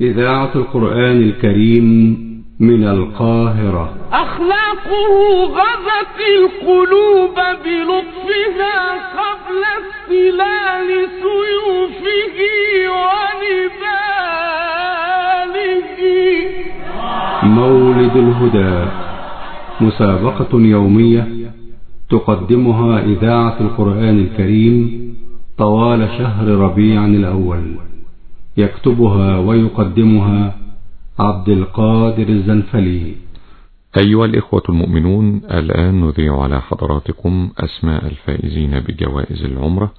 إذاعة القرآن الكريم من القاهرة. أخلاقه غزت القلوب بلطفها قبل استلال سيوفه ونباله مولد الهدى. مسابقة يومية تقدمها إذاعة القرآن الكريم طوال شهر ربيع الأول. يكتبها ويقدمها عبد القادر الزنفلي. أيها الإخوة المؤمنون الآن نذيع على حضراتكم أسماء الفائزين بجوائز العمرة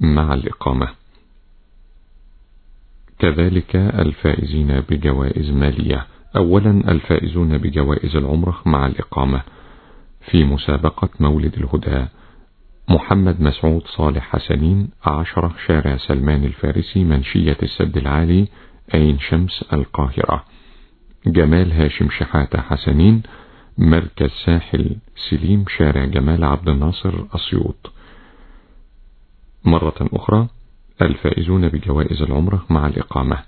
مع الإقامة. كذلك الفائزين بجوائز مالية. أولا الفائزون بجوائز العمرة مع الإقامة. في مسابقة مولد الهدى محمد مسعود صالح حسنين عشرة شارع سلمان الفارسي منشية السد العالي عين شمس القاهرة. جمال هاشم شحاتة حسنين مركز ساحل سليم شارع جمال عبد الناصر أسيوط. مرة أخرى الفائزون بجوائز العمرة مع الإقامة.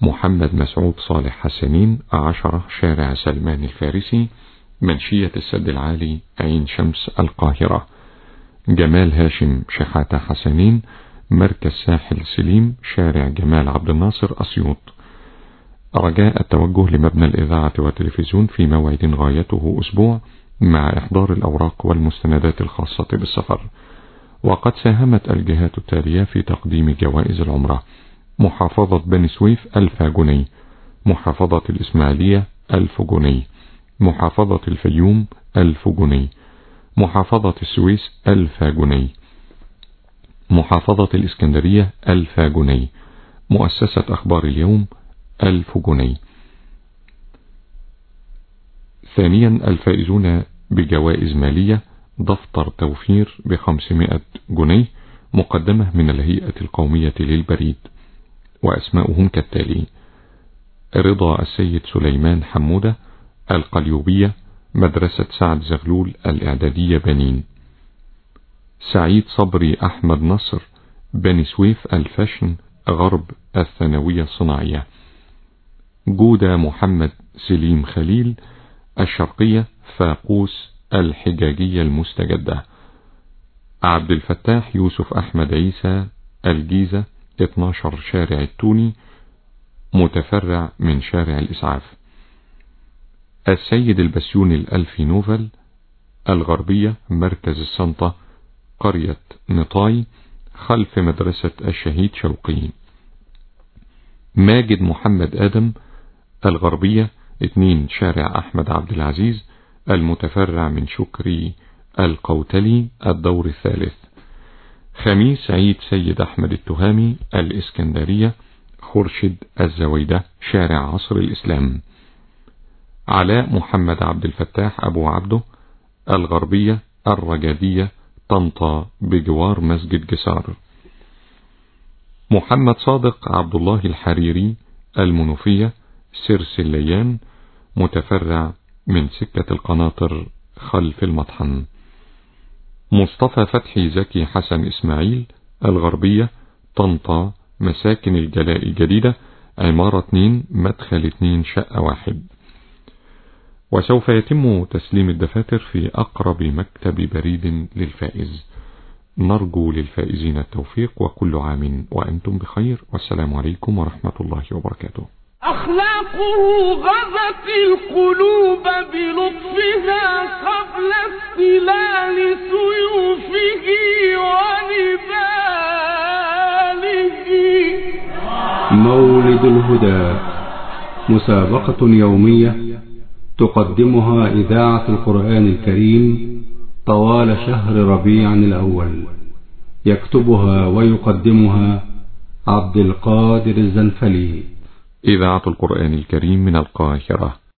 محمد مسعود صالح حسنين عشرة شارع سلمان الفارسي منشية السد العالي عين شمس القاهرة. جمال هاشم شحاتة حسنين مركز ساحل سليم شارع جمال عبد الناصر أسيوط. رجاء التوجه لمبنى الإذاعة والتلفزيون في موعد غايته أسبوع مع إحضار الأوراق والمستندات الخاصة بالسفر. وقد ساهمت الجهات التالية في تقديم جوائز العمرة. محافظة بني سويف ألف جنيه. محافظة الإسماعيلية ألف جنيه. محافظة الفيوم ألف جنيه. محافظة السويس ألف جنيه. محافظة الإسكندرية ألف جنيه. مؤسسة أخبار اليوم ألف جنيه. ثانيا الفائزون بجوائز مالية دفتر توفير بخمسمائة جنيه مقدمة من الهيئة القومية للبريد وأسماؤهم كالتالي رضا السيد سليمان حمودة القليوبية مدرسة سعد زغلول الإعدادية بنين. سعيد صبري أحمد نصر بني سويف الفاشن غرب الثانوية الصناعية. جودة محمد سليم خليل الشرقية فاقوس الحجاجية المستجدة. عبد الفتاح يوسف أحمد عيسى الجيزة 12 شارع التوني متفرع من شارع الإسعاف. السيد البسيوني الألفي نوفل الغربية مركز السنطة قرية نطاي خلف مدرسة الشهيد شوقي. ماجد محمد آدم الغربية اتنين شارع أحمد عبد العزيز المتفرع من شكري القوتلي الدور الثالث. خميس عيد سيد أحمد التهامي الإسكندرية خرشد الزويدة شارع عصر الإسلام. علاء محمد عبد الفتاح أبو عبده الغربية الرجادية طنطا بجوار مسجد جسار. محمد صادق عبد الله الحريري المنوفية سرس الليان متفرع من سكة القناطر خلف المطحن. مصطفى فتحي زكي حسن إسماعيل الغربية طنطا مساكن الجلاء الجديدة عمارة 2 مدخل 2 شقة واحد. وسوف يتم تسليم الدفاتر في أقرب مكتب بريد للفائز. نرجو للفائزين التوفيق وكل عام وأنتم بخير. والسلام عليكم ورحمة الله وبركاته. أخلاقه غزت القلوب بلطفها قبل استلال سيوفه ونباله مولد الهدى مسابقة يومية تقدمها إذاعة القرآن الكريم طوال شهر ربيع الأول. يكتبها ويقدمها عبد القادر الزنفلي. إذاعة القرآن الكريم من القاهرة.